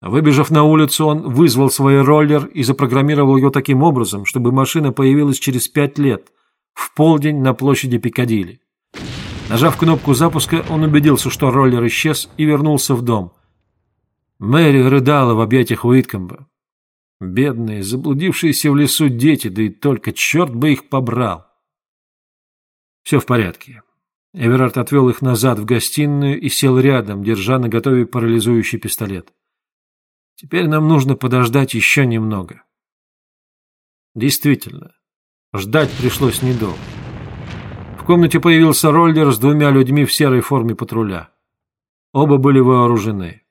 Выбежав на улицу, он вызвал свой роллер и запрограммировал его таким образом, чтобы машина появилась через пять лет, в полдень на площади Пикадилли. Нажав кнопку запуска, он убедился, что роллер исчез и вернулся в дом. Мэри рыдала в объятиях Уиткомба. Бедные, заблудившиеся в лесу дети, да и только черт бы их побрал. Все в порядке. Эверард отвел их назад в гостиную и сел рядом, держа на готове парализующий пистолет. Теперь нам нужно подождать еще немного. Действительно, ждать пришлось недолго. В комнате появился роллер с двумя людьми в серой форме патруля. Оба были вооружены.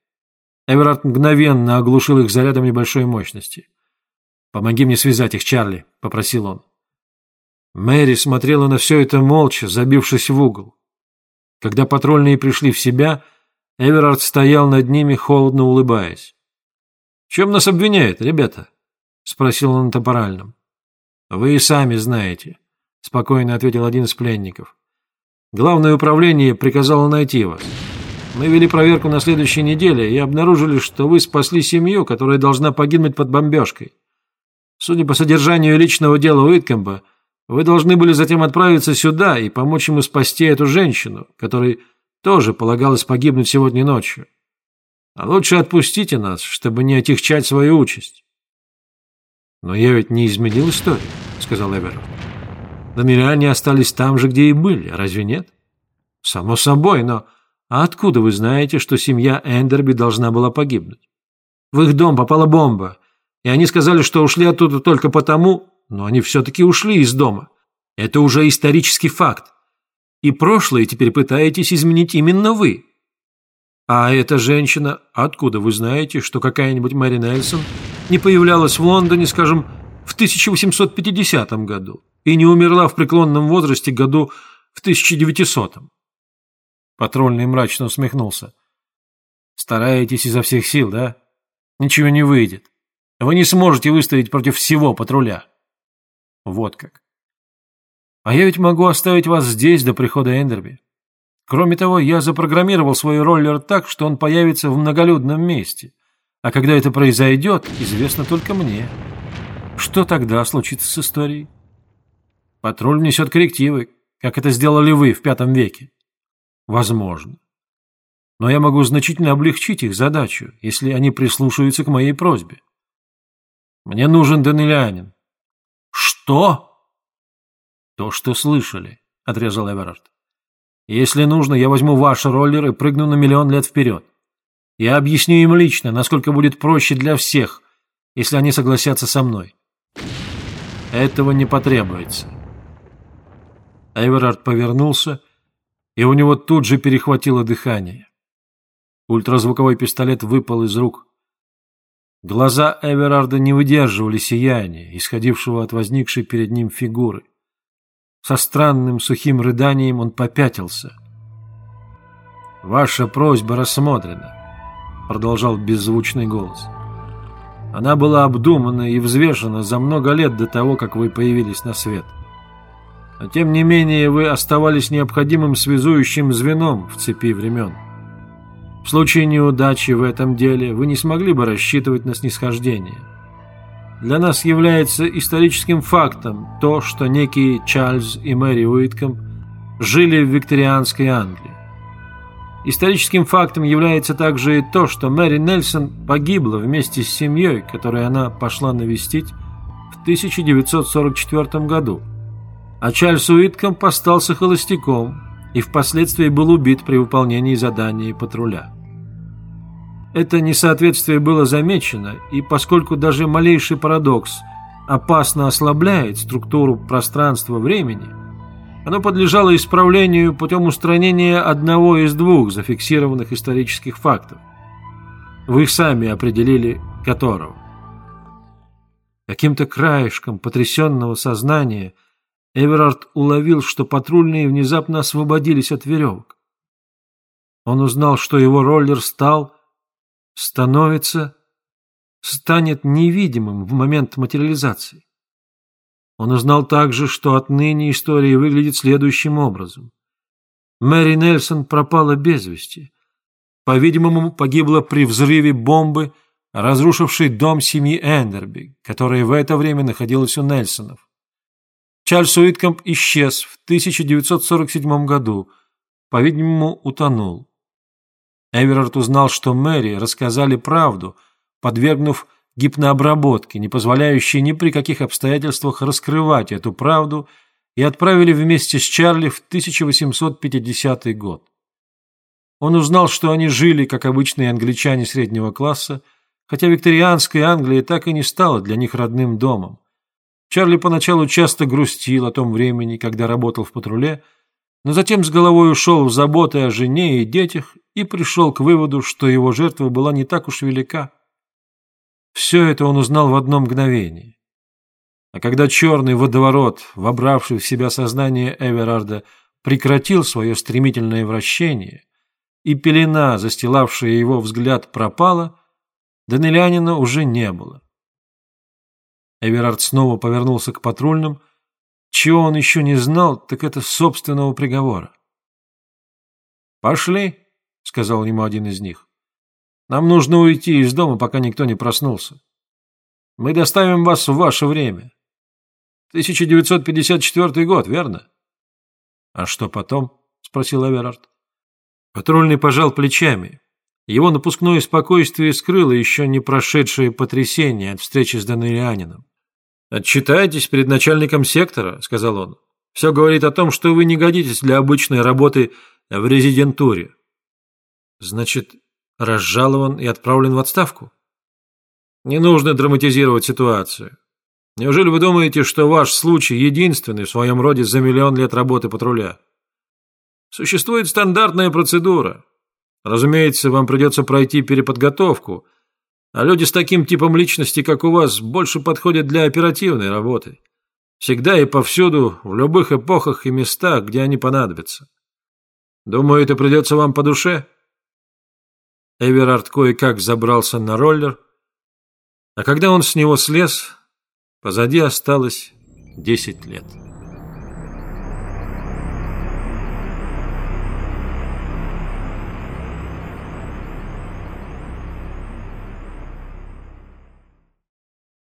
Эверард мгновенно оглушил их зарядом небольшой мощности. «Помоги мне связать их, Чарли», — попросил он. Мэри смотрела на все это молча, забившись в угол. Когда патрульные пришли в себя, Эверард стоял над ними, холодно улыбаясь. «В чем нас обвиняют, ребята?» — спросил он на топоральном. «Вы и сами знаете», — спокойно ответил один из пленников. «Главное управление приказало найти вас. Мы вели проверку на следующей неделе и обнаружили, что вы спасли семью, которая должна погибнуть под бомбежкой. Судя по содержанию личного дела Уиткомба, вы должны были затем отправиться сюда и помочь ему спасти эту женщину, которой тоже полагалось погибнуть сегодня ночью. А лучше отпустите нас, чтобы не отягчать свою участь. Но я ведь не изменил историю, сказал Эверард. Намеряне остались там же, где и были, разве нет? Само собой, но... А откуда вы знаете, что семья Эндерби должна была погибнуть? В их дом попала бомба, и они сказали, что ушли оттуда только потому, но они все-таки ушли из дома. Это уже исторический факт. И прошлое теперь пытаетесь изменить именно вы. А эта женщина, откуда вы знаете, что какая-нибудь Мэри Нельсон не появлялась в Лондоне, скажем, в 1850 году и не умерла в преклонном возрасте году в 1900 -м? Патрульный мрачно усмехнулся. Стараетесь изо всех сил, да? Ничего не выйдет. Вы не сможете выставить против всего патруля. Вот как. А я ведь могу оставить вас здесь до прихода Эндерби. Кроме того, я запрограммировал свой роллер так, что он появится в многолюдном месте. А когда это произойдет, известно только мне. Что тогда случится с историей? Патруль внесет коррективы, как это сделали вы в пятом веке. Возможно. Но я могу значительно облегчить их задачу, если они прислушаются к моей просьбе. Мне нужен Данилянин. Что? То, что слышали, отрезал Эверард. Если нужно, я возьму ваш роллер и прыгну на миллион лет вперед. Я объясню им лично, насколько будет проще для всех, если они согласятся со мной. Этого не потребуется. Эверард повернулся, и у него тут же перехватило дыхание. Ультразвуковой пистолет выпал из рук. Глаза Эверарда не выдерживали сияния, исходившего от возникшей перед ним фигуры. Со странным сухим рыданием он попятился. «Ваша просьба рассмотрена», — продолжал беззвучный голос. «Она была обдумана и взвешена за много лет до того, как вы появились на свет. Но тем не менее вы оставались необходимым связующим звеном в цепи времен. В случае неудачи в этом деле вы не смогли бы рассчитывать на снисхождение» для нас является историческим фактом то, что некие Чарльз и Мэри Уитком жили в викторианской Англии. Историческим фактом является также и то, что Мэри Нельсон погибла вместе с семьей, которой она пошла навестить в 1944 году, а Чарльз Уитком постался холостяком и впоследствии был убит при выполнении задания патруля. Это несоответствие было замечено, и поскольку даже малейший парадокс опасно ослабляет структуру пространства-времени, оно подлежало исправлению путем устранения одного из двух зафиксированных исторических фактов. Вы сами определили которого. Каким-то краешком потрясенного сознания Эверард уловил, что патрульные внезапно освободились от веревок. Он узнал, что его роллер стал становится, станет невидимым в момент материализации. Он узнал также, что отныне история выглядит следующим образом. Мэри Нельсон пропала без вести. По-видимому, погибла при взрыве бомбы разрушивший дом семьи Эндерби, которая в это время находилась у Нельсонов. Чарльз Уиткомп исчез в 1947 году, по-видимому, утонул. Эверард узнал, что Мэри рассказали правду, подвергнув гипнообработке, не позволяющей ни при каких обстоятельствах раскрывать эту правду, и отправили вместе с Чарли в 1850 год. Он узнал, что они жили, как обычные англичане среднего класса, хотя викторианская Англия так и не стала для них родным домом. Чарли поначалу часто грустил о том времени, когда работал в патруле, но затем с головой ушел в заботы о жене и детях и пришел к выводу, что его жертва была не так уж велика. Все это он узнал в одно мгновение. А когда черный водоворот, вобравший в себя сознание Эверарда, прекратил свое стремительное вращение, и пелена, застилавшая его взгляд, пропала, Данелянина уже не было. Эверард снова повернулся к патрульным. Чего он еще не знал, так это собственного приговора. «Пошли», — сказал ему один из них. «Нам нужно уйти из дома, пока никто не проснулся. Мы доставим вас в ваше время. 1954 год, верно?» «А что потом?» — спросил Эверард. Патрульный пожал плечами. Его напускное спокойствие скрыло еще не прошедшее потрясение от встречи с Данелианином. «Отчитайтесь перед начальником сектора», — сказал он. «Все говорит о том, что вы не годитесь для обычной работы в резидентуре». «Значит, разжалован и отправлен в отставку?» «Не нужно драматизировать ситуацию. Неужели вы думаете, что ваш случай единственный в своем роде за миллион лет работы патруля? Существует стандартная процедура. Разумеется, вам придется пройти переподготовку — а люди с таким типом личности, как у вас, больше подходят для оперативной работы. Всегда и повсюду, в любых эпохах и местах, где они понадобятся. Думаю, это придется вам по душе. Эверард кое-как забрался на роллер, а когда он с него слез, позади осталось десять лет.